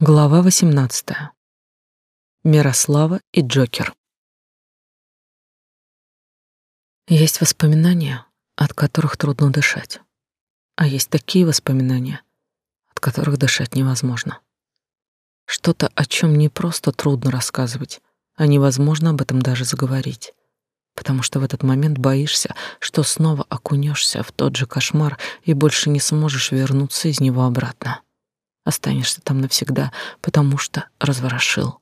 Глава 18. Мирослава и Джокер. Есть воспоминания, от которых трудно дышать. А есть такие воспоминания, от которых дышать невозможно. Что-то, о чем не просто трудно рассказывать, а невозможно об этом даже заговорить. Потому что в этот момент боишься, что снова окунешься в тот же кошмар и больше не сможешь вернуться из него обратно. Останешься там навсегда, потому что разворошил.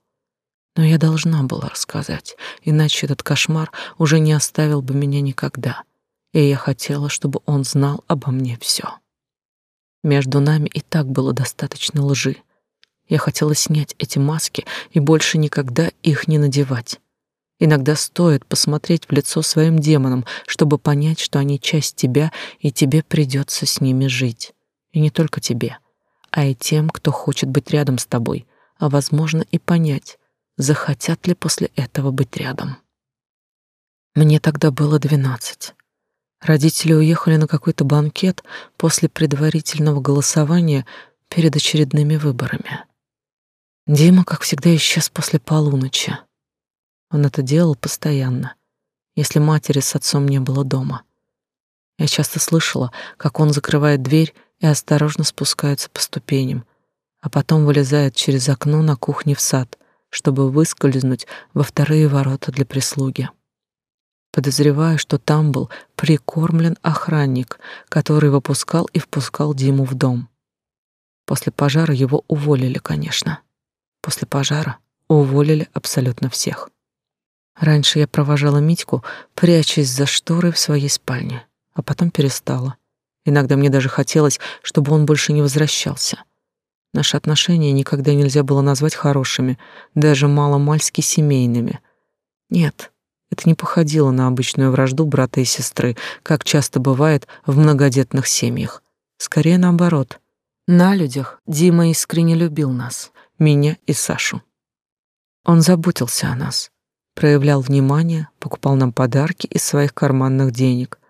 Но я должна была рассказать, иначе этот кошмар уже не оставил бы меня никогда. И я хотела, чтобы он знал обо мне все. Между нами и так было достаточно лжи. Я хотела снять эти маски и больше никогда их не надевать. Иногда стоит посмотреть в лицо своим демонам, чтобы понять, что они часть тебя, и тебе придется с ними жить. И не только тебе — а и тем, кто хочет быть рядом с тобой, а, возможно, и понять, захотят ли после этого быть рядом. Мне тогда было двенадцать. Родители уехали на какой-то банкет после предварительного голосования перед очередными выборами. Дима, как всегда, исчез после полуночи. Он это делал постоянно, если матери с отцом не было дома. Я часто слышала, как он закрывает дверь и осторожно спускается по ступеням, а потом вылезает через окно на кухне в сад, чтобы выскользнуть во вторые ворота для прислуги. Подозреваю, что там был прикормлен охранник, который выпускал и впускал Диму в дом. После пожара его уволили, конечно. После пожара уволили абсолютно всех. Раньше я провожала Митьку, прячась за шторой в своей спальне, а потом перестала. Иногда мне даже хотелось, чтобы он больше не возвращался. Наши отношения никогда нельзя было назвать хорошими, даже мало-мальски семейными. Нет, это не походило на обычную вражду брата и сестры, как часто бывает в многодетных семьях. Скорее наоборот. На людях Дима искренне любил нас, меня и Сашу. Он заботился о нас, проявлял внимание, покупал нам подарки из своих карманных денег —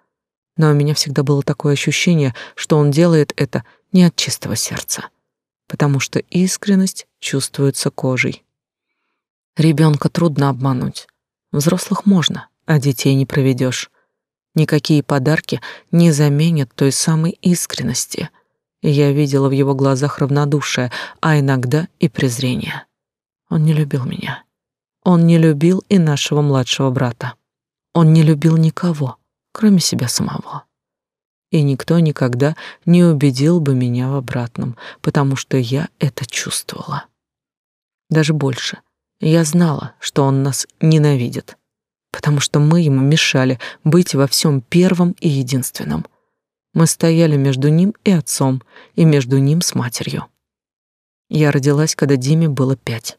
но у меня всегда было такое ощущение, что он делает это не от чистого сердца, потому что искренность чувствуется кожей. Ребенка трудно обмануть. Взрослых можно, а детей не проведешь. Никакие подарки не заменят той самой искренности. Я видела в его глазах равнодушие, а иногда и презрение. Он не любил меня. Он не любил и нашего младшего брата. Он не любил никого кроме себя самого. И никто никогда не убедил бы меня в обратном, потому что я это чувствовала. Даже больше. Я знала, что он нас ненавидит, потому что мы ему мешали быть во всем первым и единственным. Мы стояли между ним и отцом, и между ним с матерью. Я родилась, когда Диме было пять.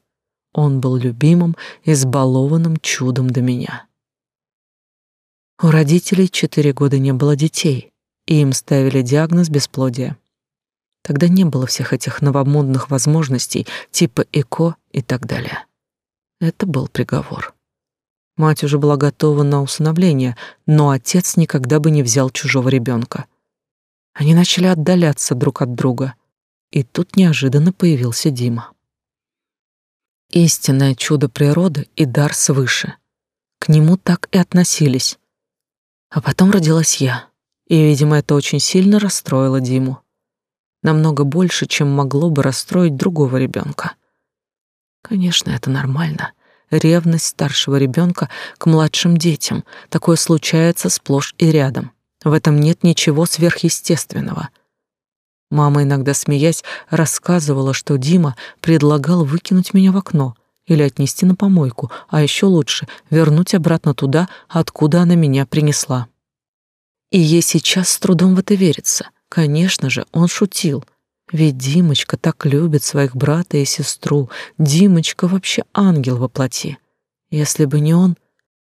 Он был любимым, избалованным чудом до меня. У родителей четыре года не было детей, и им ставили диагноз бесплодия. Тогда не было всех этих новомодных возможностей типа ЭКО и так далее. Это был приговор. Мать уже была готова на усыновление, но отец никогда бы не взял чужого ребенка. Они начали отдаляться друг от друга, и тут неожиданно появился Дима. Истинное чудо природы и дар свыше. К нему так и относились, а потом родилась я, и, видимо, это очень сильно расстроило Диму. Намного больше, чем могло бы расстроить другого ребенка. Конечно, это нормально. Ревность старшего ребенка к младшим детям. Такое случается сплошь и рядом. В этом нет ничего сверхъестественного. Мама, иногда смеясь, рассказывала, что Дима предлагал выкинуть меня в окно — или отнести на помойку, а еще лучше вернуть обратно туда, откуда она меня принесла. И ей сейчас с трудом в это верится. Конечно же, он шутил. Ведь Димочка так любит своих брата и сестру. Димочка вообще ангел во плоти. Если бы не он,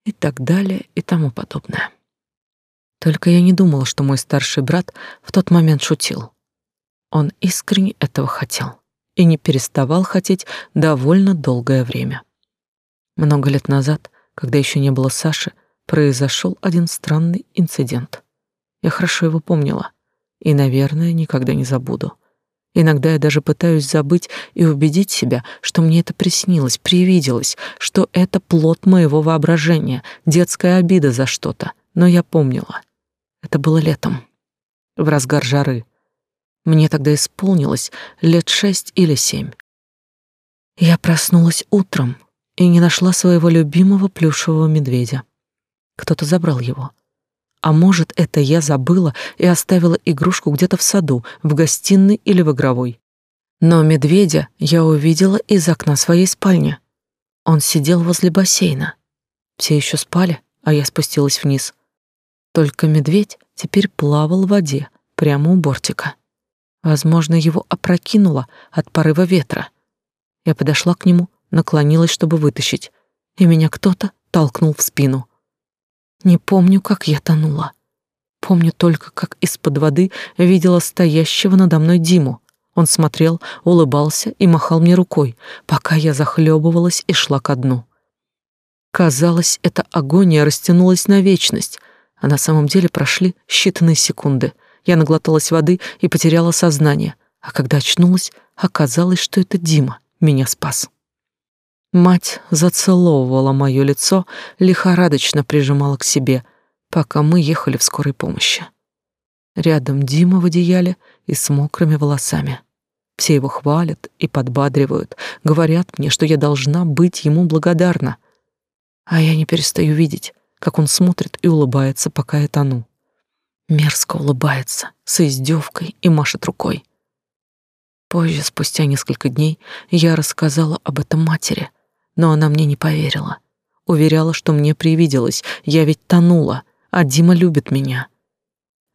и так далее, и тому подобное. Только я не думала, что мой старший брат в тот момент шутил. Он искренне этого хотел и не переставал хотеть довольно долгое время. Много лет назад, когда еще не было Саши, произошел один странный инцидент. Я хорошо его помнила и, наверное, никогда не забуду. Иногда я даже пытаюсь забыть и убедить себя, что мне это приснилось, привиделось, что это плод моего воображения, детская обида за что-то. Но я помнила. Это было летом, в разгар жары. Мне тогда исполнилось лет шесть или семь. Я проснулась утром и не нашла своего любимого плюшевого медведя. Кто-то забрал его. А может, это я забыла и оставила игрушку где-то в саду, в гостиной или в игровой. Но медведя я увидела из окна своей спальни. Он сидел возле бассейна. Все еще спали, а я спустилась вниз. Только медведь теперь плавал в воде, прямо у бортика. Возможно, его опрокинуло от порыва ветра. Я подошла к нему, наклонилась, чтобы вытащить, и меня кто-то толкнул в спину. Не помню, как я тонула. Помню только, как из-под воды видела стоящего надо мной Диму. Он смотрел, улыбался и махал мне рукой, пока я захлебывалась и шла ко дну. Казалось, эта агония растянулась на вечность, а на самом деле прошли считанные секунды. Я наглоталась воды и потеряла сознание, а когда очнулась, оказалось, что это Дима меня спас. Мать зацеловывала мое лицо, лихорадочно прижимала к себе, пока мы ехали в скорой помощи. Рядом Дима в одеяле и с мокрыми волосами. Все его хвалят и подбадривают, говорят мне, что я должна быть ему благодарна. А я не перестаю видеть, как он смотрит и улыбается, пока я тону. Мерзко улыбается, с издевкой и машет рукой. Позже, спустя несколько дней, я рассказала об этом матери — но она мне не поверила. Уверяла, что мне привиделось, я ведь тонула, а Дима любит меня.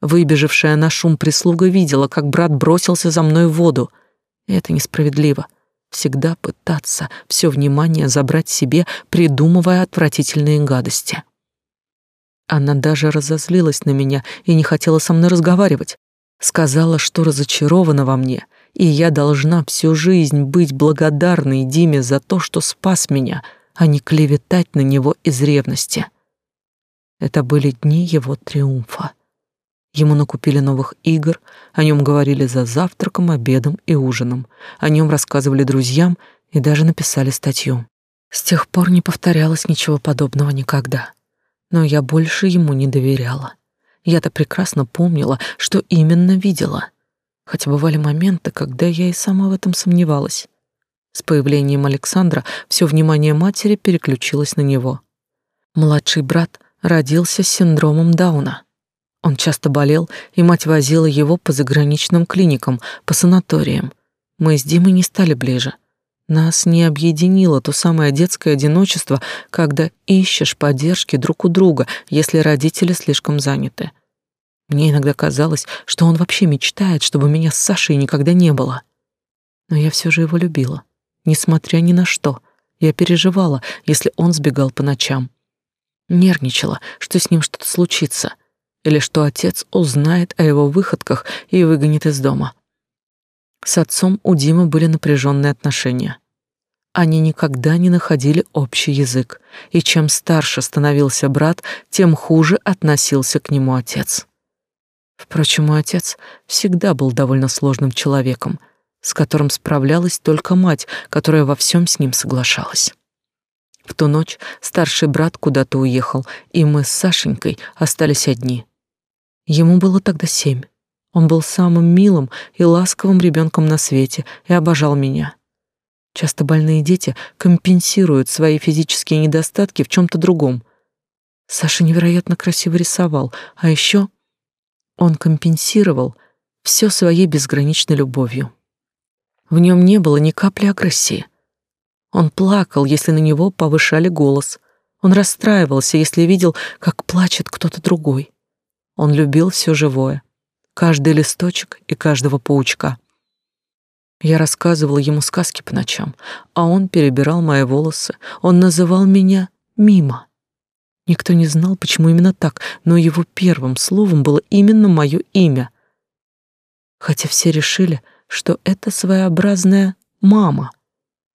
Выбежавшая на шум прислуга видела, как брат бросился за мной в воду. Это несправедливо. Всегда пытаться все внимание забрать себе, придумывая отвратительные гадости. Она даже разозлилась на меня и не хотела со мной разговаривать. Сказала, что разочарована во мне и я должна всю жизнь быть благодарной Диме за то, что спас меня, а не клеветать на него из ревности. Это были дни его триумфа. Ему накупили новых игр, о нем говорили за завтраком, обедом и ужином, о нем рассказывали друзьям и даже написали статью. С тех пор не повторялось ничего подобного никогда. Но я больше ему не доверяла. Я-то прекрасно помнила, что именно видела — хотя бывали моменты, когда я и сама в этом сомневалась. С появлением Александра все внимание матери переключилось на него. Младший брат родился с синдромом Дауна. Он часто болел, и мать возила его по заграничным клиникам, по санаториям. Мы с Димой не стали ближе. Нас не объединило то самое детское одиночество, когда ищешь поддержки друг у друга, если родители слишком заняты. Мне иногда казалось, что он вообще мечтает, чтобы меня с Сашей никогда не было. Но я все же его любила, несмотря ни на что. Я переживала, если он сбегал по ночам. Нервничала, что с ним что-то случится, или что отец узнает о его выходках и выгонит из дома. С отцом у Димы были напряженные отношения. Они никогда не находили общий язык, и чем старше становился брат, тем хуже относился к нему отец. Впрочем, мой отец всегда был довольно сложным человеком, с которым справлялась только мать, которая во всем с ним соглашалась. В ту ночь старший брат куда-то уехал, и мы с Сашенькой остались одни. Ему было тогда семь. Он был самым милым и ласковым ребенком на свете и обожал меня. Часто больные дети компенсируют свои физические недостатки в чем то другом. Саша невероятно красиво рисовал, а еще он компенсировал все своей безграничной любовью. В нем не было ни капли агрессии. Он плакал, если на него повышали голос. Он расстраивался, если видел, как плачет кто-то другой. Он любил все живое, каждый листочек и каждого паучка. Я рассказывала ему сказки по ночам, а он перебирал мои волосы. Он называл меня Мима. Никто не знал, почему именно так, но его первым словом было именно мое имя. Хотя все решили, что это своеобразная мама.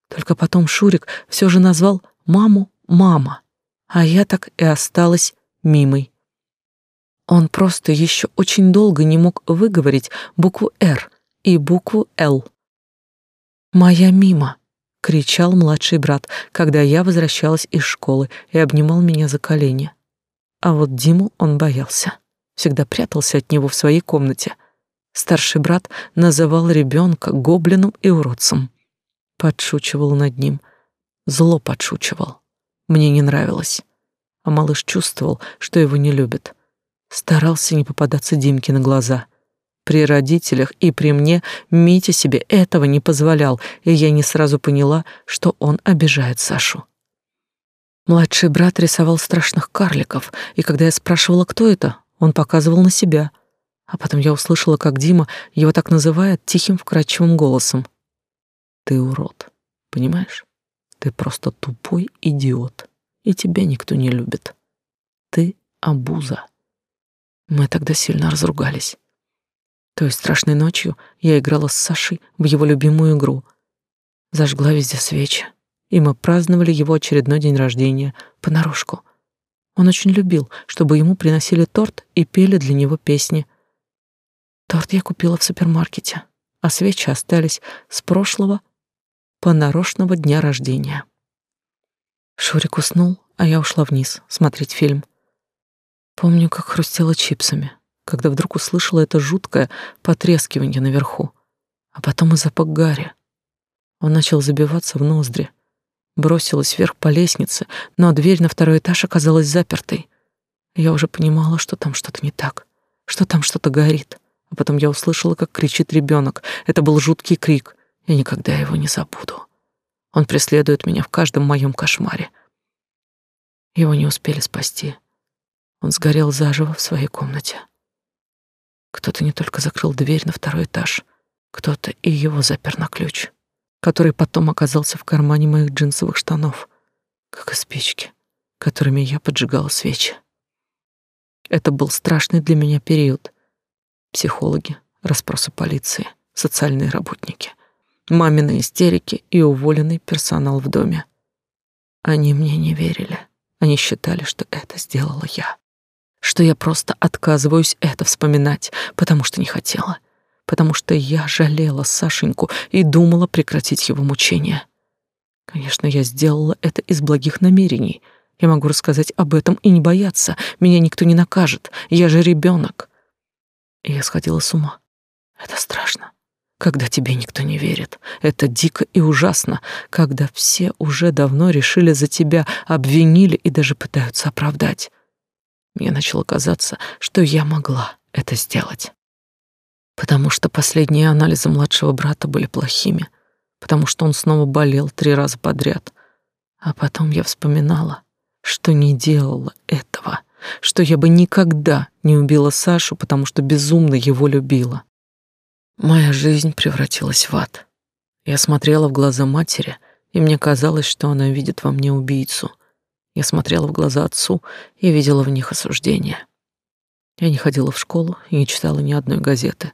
Только потом Шурик все же назвал маму мама, а я так и осталась мимой. Он просто еще очень долго не мог выговорить букву «Р» и букву «Л». «Моя мимо!» — кричал младший брат, когда я возвращалась из школы и обнимал меня за колени. А вот Диму он боялся, всегда прятался от него в своей комнате. Старший брат называл ребенка гоблином и уродцем. Подшучивал над ним, зло подшучивал. Мне не нравилось. А малыш чувствовал, что его не любят. Старался не попадаться Димке на глаза. При родителях и при мне Митя себе этого не позволял, и я не сразу поняла, что он обижает Сашу. Младший брат рисовал страшных карликов, и когда я спрашивала, кто это, он показывал на себя. А потом я услышала, как Дима его так называет тихим вкрадчивым голосом. «Ты урод, понимаешь? Ты просто тупой идиот, и тебя никто не любит. Ты обуза». Мы тогда сильно разругались. Той страшной ночью я играла с Сашей в его любимую игру. Зажгла везде свечи, и мы праздновали его очередной день рождения понарошку. Он очень любил, чтобы ему приносили торт и пели для него песни. Торт я купила в супермаркете, а свечи остались с прошлого понарошного дня рождения. Шурик уснул, а я ушла вниз смотреть фильм. Помню, как хрустела чипсами, когда вдруг услышала это жуткое потрескивание наверху, а потом и запах гари. Он начал забиваться в ноздри, бросилась вверх по лестнице, но дверь на второй этаж оказалась запертой. Я уже понимала, что там что-то не так, что там что-то горит. А потом я услышала, как кричит ребенок. Это был жуткий крик. Я никогда его не забуду. Он преследует меня в каждом моем кошмаре. Его не успели спасти. Он сгорел заживо в своей комнате. Кто-то не только закрыл дверь на второй этаж, кто-то и его запер на ключ который потом оказался в кармане моих джинсовых штанов, как и спички, которыми я поджигала свечи. Это был страшный для меня период. Психологи, расспросы полиции, социальные работники, мамины истерики и уволенный персонал в доме. Они мне не верили. Они считали, что это сделала я. Что я просто отказываюсь это вспоминать, потому что не хотела — потому что я жалела Сашеньку и думала прекратить его мучения. Конечно, я сделала это из благих намерений. Я могу рассказать об этом и не бояться. Меня никто не накажет. Я же ребенок. И я сходила с ума. Это страшно. Когда тебе никто не верит. Это дико и ужасно. Когда все уже давно решили за тебя, обвинили и даже пытаются оправдать. Мне начало казаться, что я могла это сделать потому что последние анализы младшего брата были плохими, потому что он снова болел три раза подряд. А потом я вспоминала, что не делала этого, что я бы никогда не убила Сашу, потому что безумно его любила. Моя жизнь превратилась в ад. Я смотрела в глаза матери, и мне казалось, что она видит во мне убийцу. Я смотрела в глаза отцу и видела в них осуждение. Я не ходила в школу и не читала ни одной газеты.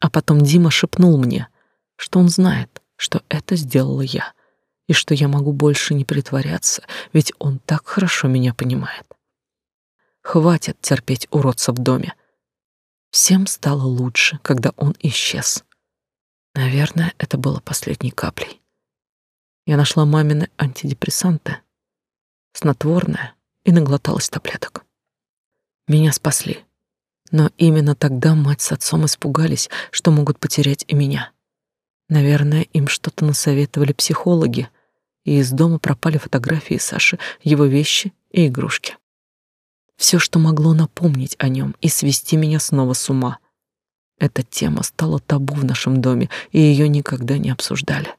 А потом Дима шепнул мне, что он знает, что это сделала я, и что я могу больше не притворяться, ведь он так хорошо меня понимает. Хватит терпеть уродца в доме. Всем стало лучше, когда он исчез. Наверное, это было последней каплей. Я нашла мамины антидепрессанты, снотворное, и наглоталась таблеток. Меня спасли. Но именно тогда мать с отцом испугались, что могут потерять и меня. Наверное, им что-то насоветовали психологи, и из дома пропали фотографии Саши, его вещи и игрушки. Все, что могло напомнить о нем и свести меня снова с ума. Эта тема стала табу в нашем доме, и ее никогда не обсуждали.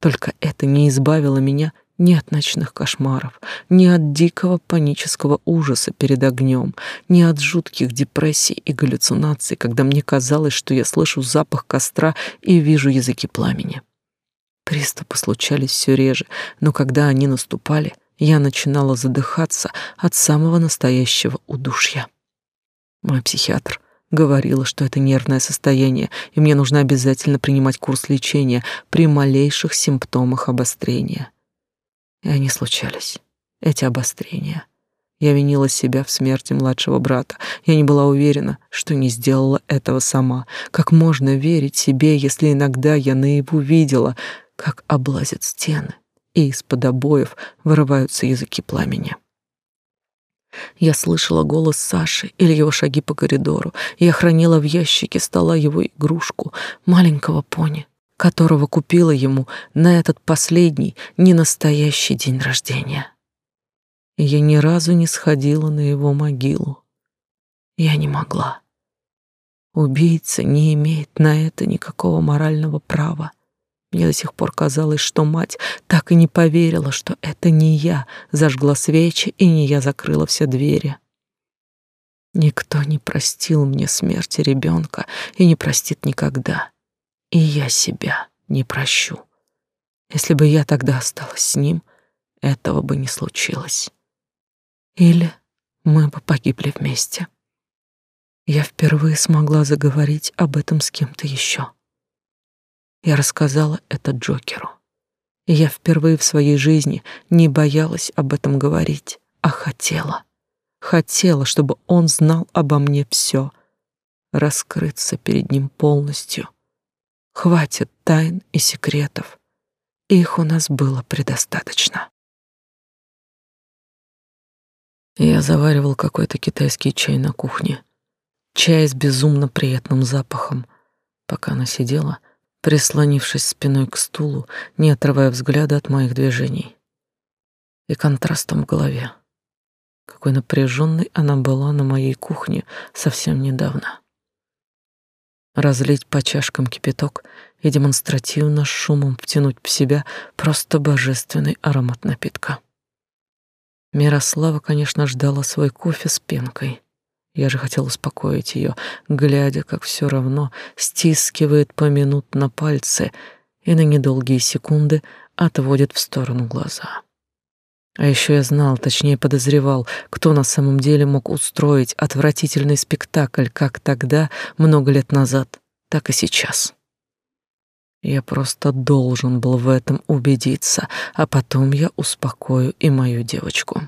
Только это не избавило меня ни от ночных кошмаров, ни от дикого панического ужаса перед огнем, ни от жутких депрессий и галлюцинаций, когда мне казалось, что я слышу запах костра и вижу языки пламени. Приступы случались все реже, но когда они наступали, я начинала задыхаться от самого настоящего удушья. Мой психиатр говорила, что это нервное состояние, и мне нужно обязательно принимать курс лечения при малейших симптомах обострения. И они случались, эти обострения. Я винила себя в смерти младшего брата. Я не была уверена, что не сделала этого сама. Как можно верить себе, если иногда я наяву видела, как облазят стены, и из-под обоев вырываются языки пламени. Я слышала голос Саши или его шаги по коридору. Я хранила в ящике стола его игрушку, маленького пони, которого купила ему на этот последний, ненастоящий день рождения. Я ни разу не сходила на его могилу. Я не могла. Убийца не имеет на это никакого морального права. Мне до сих пор казалось, что мать так и не поверила, что это не я зажгла свечи и не я закрыла все двери. Никто не простил мне смерти ребенка и не простит никогда. И я себя не прощу. Если бы я тогда осталась с ним, этого бы не случилось. Или мы бы погибли вместе. Я впервые смогла заговорить об этом с кем-то еще. Я рассказала это Джокеру. И я впервые в своей жизни не боялась об этом говорить, а хотела. Хотела, чтобы он знал обо мне все, раскрыться перед ним полностью. Хватит тайн и секретов. Их у нас было предостаточно. Я заваривал какой-то китайский чай на кухне. Чай с безумно приятным запахом. Пока она сидела, прислонившись спиной к стулу, не отрывая взгляда от моих движений. И контрастом в голове. Какой напряженной она была на моей кухне совсем недавно. Разлить по чашкам кипяток и демонстративно шумом втянуть в себя просто божественный аромат напитка. Мирослава, конечно, ждала свой кофе с пенкой. Я же хотел успокоить ее, глядя, как все равно стискивает поминутно пальцы и на недолгие секунды отводит в сторону глаза. А еще я знал, точнее подозревал, кто на самом деле мог устроить отвратительный спектакль как тогда, много лет назад, так и сейчас. Я просто должен был в этом убедиться, а потом я успокою и мою девочку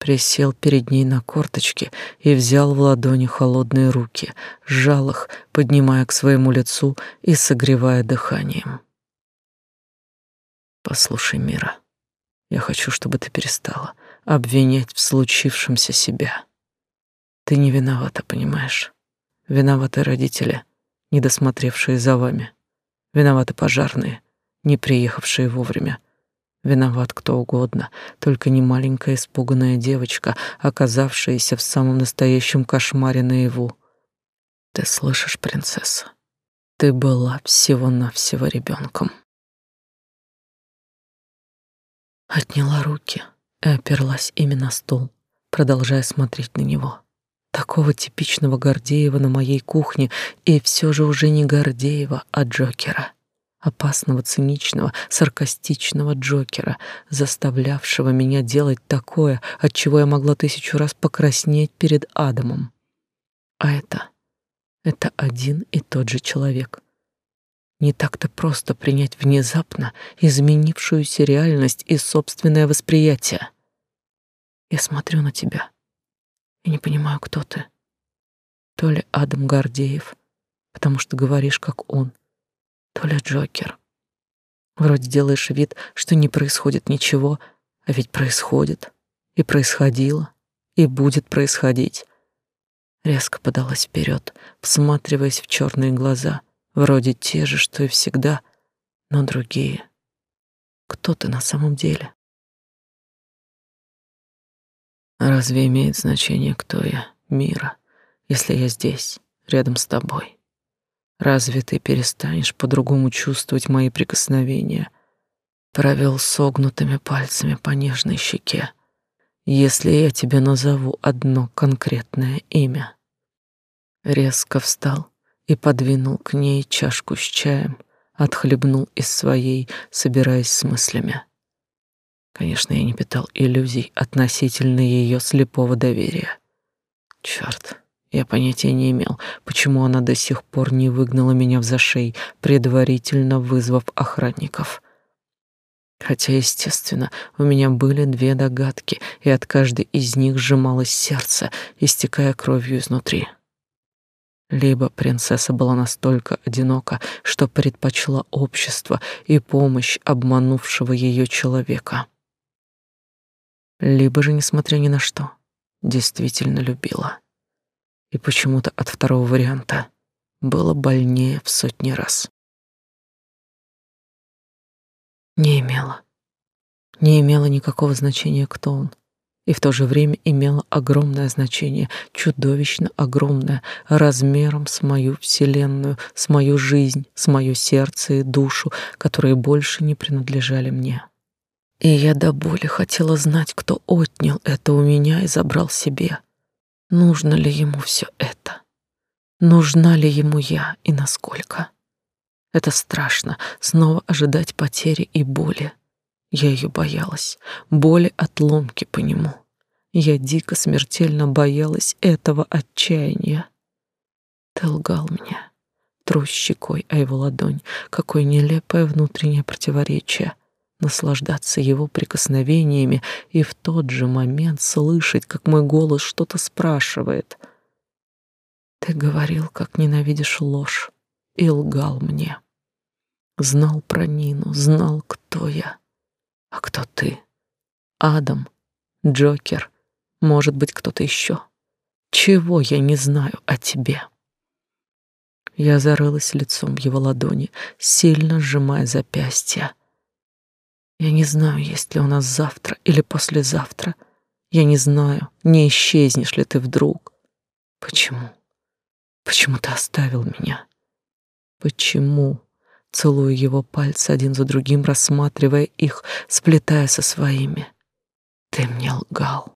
присел перед ней на корточки и взял в ладони холодные руки, сжал их, поднимая к своему лицу и согревая дыханием. Послушай, Мира, я хочу, чтобы ты перестала обвинять в случившемся себя. Ты не виновата, понимаешь? Виноваты родители, не досмотревшие за вами. Виноваты пожарные, не приехавшие вовремя. Виноват кто угодно, только не маленькая испуганная девочка, оказавшаяся в самом настоящем кошмаре наяву. Ты слышишь, принцесса? Ты была всего-навсего ребенком. Отняла руки и оперлась именно на стол, продолжая смотреть на него. Такого типичного Гордеева на моей кухне, и все же уже не Гордеева, а Джокера опасного, циничного, саркастичного Джокера, заставлявшего меня делать такое, от чего я могла тысячу раз покраснеть перед Адамом. А это... это один и тот же человек. Не так-то просто принять внезапно изменившуюся реальность и собственное восприятие. Я смотрю на тебя и не понимаю, кто ты. То ли Адам Гордеев, потому что говоришь, как он — то ли Джокер. Вроде делаешь вид, что не происходит ничего, а ведь происходит, и происходило, и будет происходить. Резко подалась вперед, всматриваясь в черные глаза, вроде те же, что и всегда, но другие. Кто ты на самом деле? Разве имеет значение, кто я, мира, если я здесь, рядом с тобой? Разве ты перестанешь по-другому чувствовать мои прикосновения? Провел согнутыми пальцами по нежной щеке. Если я тебе назову одно конкретное имя. Резко встал и подвинул к ней чашку с чаем, отхлебнул из своей, собираясь с мыслями. Конечно, я не питал иллюзий относительно ее слепого доверия. Черт, я понятия не имел, почему она до сих пор не выгнала меня в зашей, предварительно вызвав охранников. Хотя, естественно, у меня были две догадки, и от каждой из них сжималось сердце, истекая кровью изнутри. Либо принцесса была настолько одинока, что предпочла общество и помощь обманувшего ее человека. Либо же, несмотря ни на что, действительно любила. И почему-то от второго варианта было больнее в сотни раз. Не имело. Не имело никакого значения, кто он и в то же время имело огромное значение, чудовищно огромное, размером с мою вселенную, с мою жизнь, с мое сердце и душу, которые больше не принадлежали мне. И я до боли хотела знать, кто отнял это у меня и забрал себе. Нужно ли ему все это? Нужна ли ему я и насколько? Это страшно, снова ожидать потери и боли. Я ее боялась, боли от ломки по нему. Я дико смертельно боялась этого отчаяния. Ты лгал мне, трусь щекой о его ладонь, какое нелепое внутреннее противоречие — наслаждаться его прикосновениями и в тот же момент слышать, как мой голос что-то спрашивает. Ты говорил, как ненавидишь ложь, и лгал мне. Знал про Нину, знал, кто я. А кто ты? Адам, Джокер, может быть, кто-то еще. Чего я не знаю о тебе? Я зарылась лицом в его ладони, сильно сжимая запястья. Я не знаю, есть ли у нас завтра или послезавтра. Я не знаю, не исчезнешь ли ты вдруг. Почему? Почему ты оставил меня? Почему? Целую его пальцы один за другим, рассматривая их, сплетая со своими. Ты мне лгал.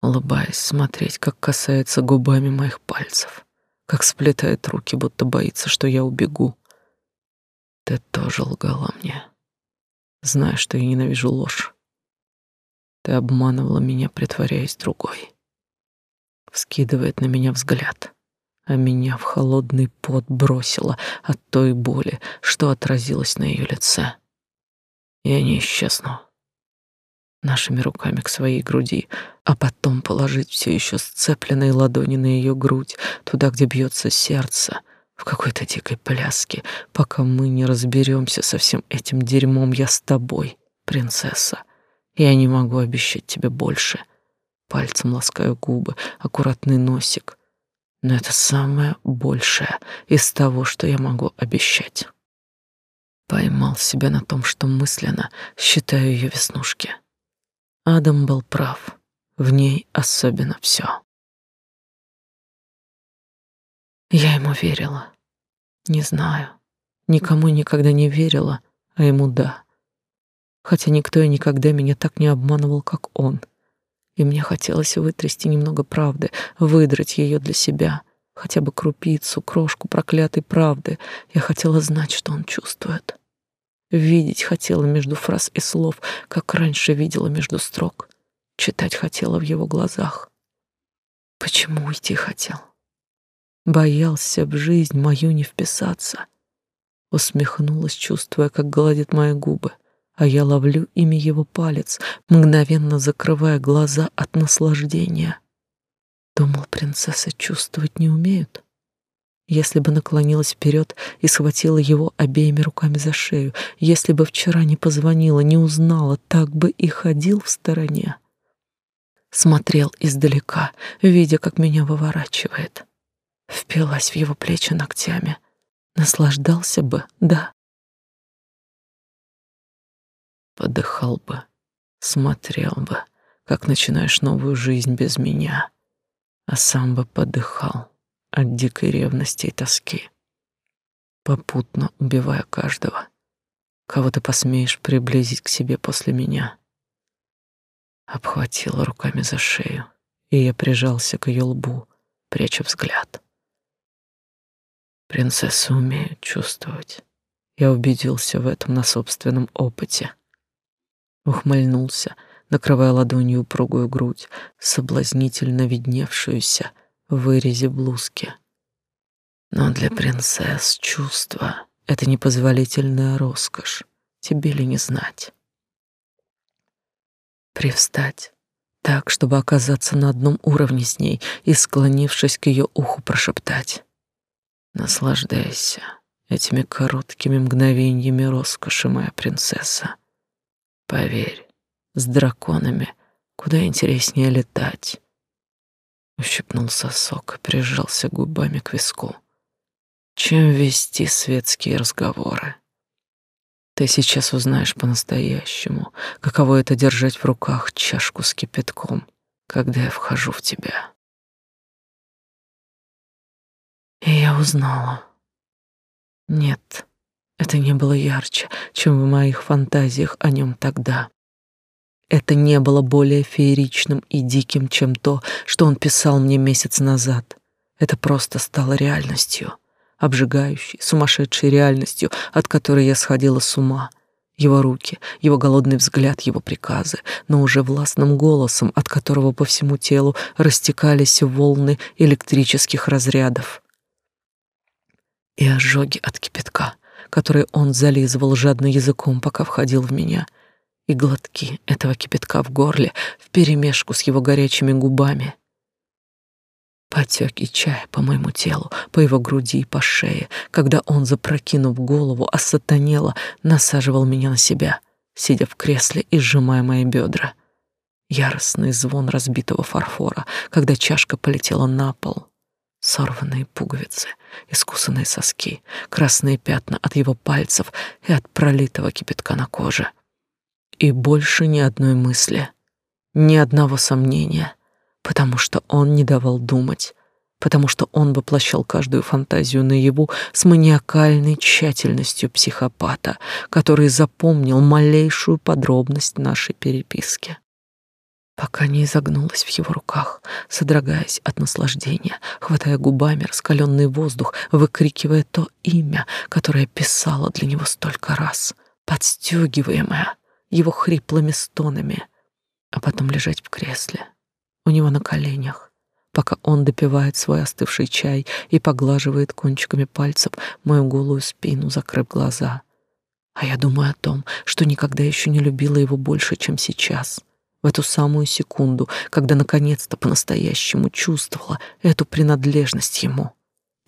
Улыбаясь, смотреть, как касается губами моих пальцев, как сплетает руки, будто боится, что я убегу. Ты тоже лгала мне. Знаешь, что я ненавижу ложь. Ты обманывала меня, притворяясь другой. Вскидывает на меня взгляд а меня в холодный пот бросило от той боли, что отразилось на ее лице. Я не исчезну. Нашими руками к своей груди, а потом положить все еще сцепленные ладони на ее грудь, туда, где бьется сердце, в какой-то дикой пляске, пока мы не разберемся со всем этим дерьмом. Я с тобой, принцесса. Я не могу обещать тебе больше. Пальцем ласкаю губы, аккуратный носик, но это самое большее из того, что я могу обещать. Поймал себя на том, что мысленно считаю ее веснушки. Адам был прав. В ней особенно все. Я ему верила. Не знаю. Никому никогда не верила, а ему да. Хотя никто и никогда меня так не обманывал, как он — и мне хотелось вытрясти немного правды, выдрать ее для себя, хотя бы крупицу, крошку проклятой правды. Я хотела знать, что он чувствует. Видеть хотела между фраз и слов, как раньше видела между строк. Читать хотела в его глазах. Почему уйти хотел? Боялся в жизнь мою не вписаться. Усмехнулась, чувствуя, как гладит мои губы а я ловлю ими его палец, мгновенно закрывая глаза от наслаждения. Думал, принцессы чувствовать не умеют. Если бы наклонилась вперед и схватила его обеими руками за шею, если бы вчера не позвонила, не узнала, так бы и ходил в стороне. Смотрел издалека, видя, как меня выворачивает. Впилась в его плечи ногтями. Наслаждался бы, да, подыхал бы, смотрел бы, как начинаешь новую жизнь без меня, а сам бы подыхал от дикой ревности и тоски, попутно убивая каждого, кого ты посмеешь приблизить к себе после меня. Обхватила руками за шею, и я прижался к ее лбу, пряча взгляд. Принцессы умеют чувствовать. Я убедился в этом на собственном опыте ухмыльнулся, накрывая ладонью упругую грудь, соблазнительно видневшуюся в вырезе блузки. Но для принцесс чувства — это непозволительная роскошь. Тебе ли не знать? Привстать так, чтобы оказаться на одном уровне с ней и, склонившись к ее уху, прошептать. Наслаждайся этими короткими мгновениями роскоши, моя принцесса. Поверь, с драконами куда интереснее летать. Ущипнул сосок, прижался губами к виску. Чем вести светские разговоры? Ты сейчас узнаешь по-настоящему, каково это держать в руках чашку с кипятком, когда я вхожу в тебя. И я узнала. Нет, это не было ярче, чем в моих фантазиях о нем тогда. Это не было более фееричным и диким, чем то, что он писал мне месяц назад. Это просто стало реальностью, обжигающей, сумасшедшей реальностью, от которой я сходила с ума. Его руки, его голодный взгляд, его приказы, но уже властным голосом, от которого по всему телу растекались волны электрических разрядов. И ожоги от кипятка, которые он зализывал жадно языком, пока входил в меня — и глотки этого кипятка в горле вперемешку с его горячими губами. Потеки чая по моему телу, по его груди и по шее, когда он, запрокинув голову, осатанело насаживал меня на себя, сидя в кресле и сжимая мои бедра. Яростный звон разбитого фарфора, когда чашка полетела на пол. Сорванные пуговицы, искусанные соски, красные пятна от его пальцев и от пролитого кипятка на коже — и больше ни одной мысли, ни одного сомнения, потому что он не давал думать, потому что он воплощал каждую фантазию наяву с маниакальной тщательностью психопата, который запомнил малейшую подробность нашей переписки. Пока не изогнулась в его руках, содрогаясь от наслаждения, хватая губами раскаленный воздух, выкрикивая то имя, которое писала для него столько раз, подстегиваемое — его хриплыми стонами, а потом лежать в кресле у него на коленях, пока он допивает свой остывший чай и поглаживает кончиками пальцев мою голую спину, закрыв глаза. А я думаю о том, что никогда еще не любила его больше, чем сейчас, в эту самую секунду, когда наконец-то по-настоящему чувствовала эту принадлежность ему.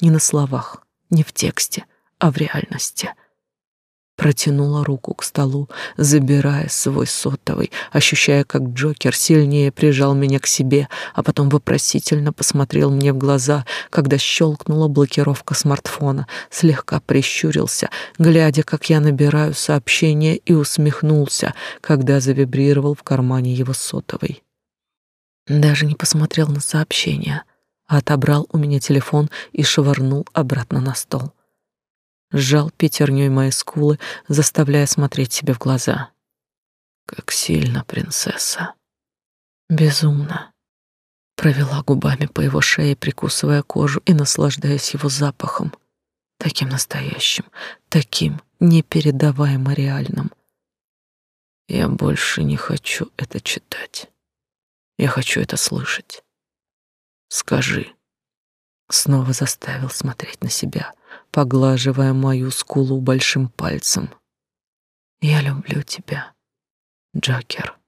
Не на словах, не в тексте, а в реальности — протянула руку к столу, забирая свой сотовый, ощущая, как Джокер сильнее прижал меня к себе, а потом вопросительно посмотрел мне в глаза, когда щелкнула блокировка смартфона, слегка прищурился, глядя, как я набираю сообщение, и усмехнулся, когда завибрировал в кармане его сотовый. Даже не посмотрел на сообщение, а отобрал у меня телефон и швырнул обратно на стол сжал пятерней мои скулы, заставляя смотреть себе в глаза. Как сильно, принцесса. Безумно. Провела губами по его шее, прикусывая кожу и наслаждаясь его запахом. Таким настоящим, таким непередаваемо реальным. Я больше не хочу это читать. Я хочу это слышать. Скажи. Снова заставил смотреть на себя, поглаживая мою скулу большим пальцем. Я люблю тебя, Джокер.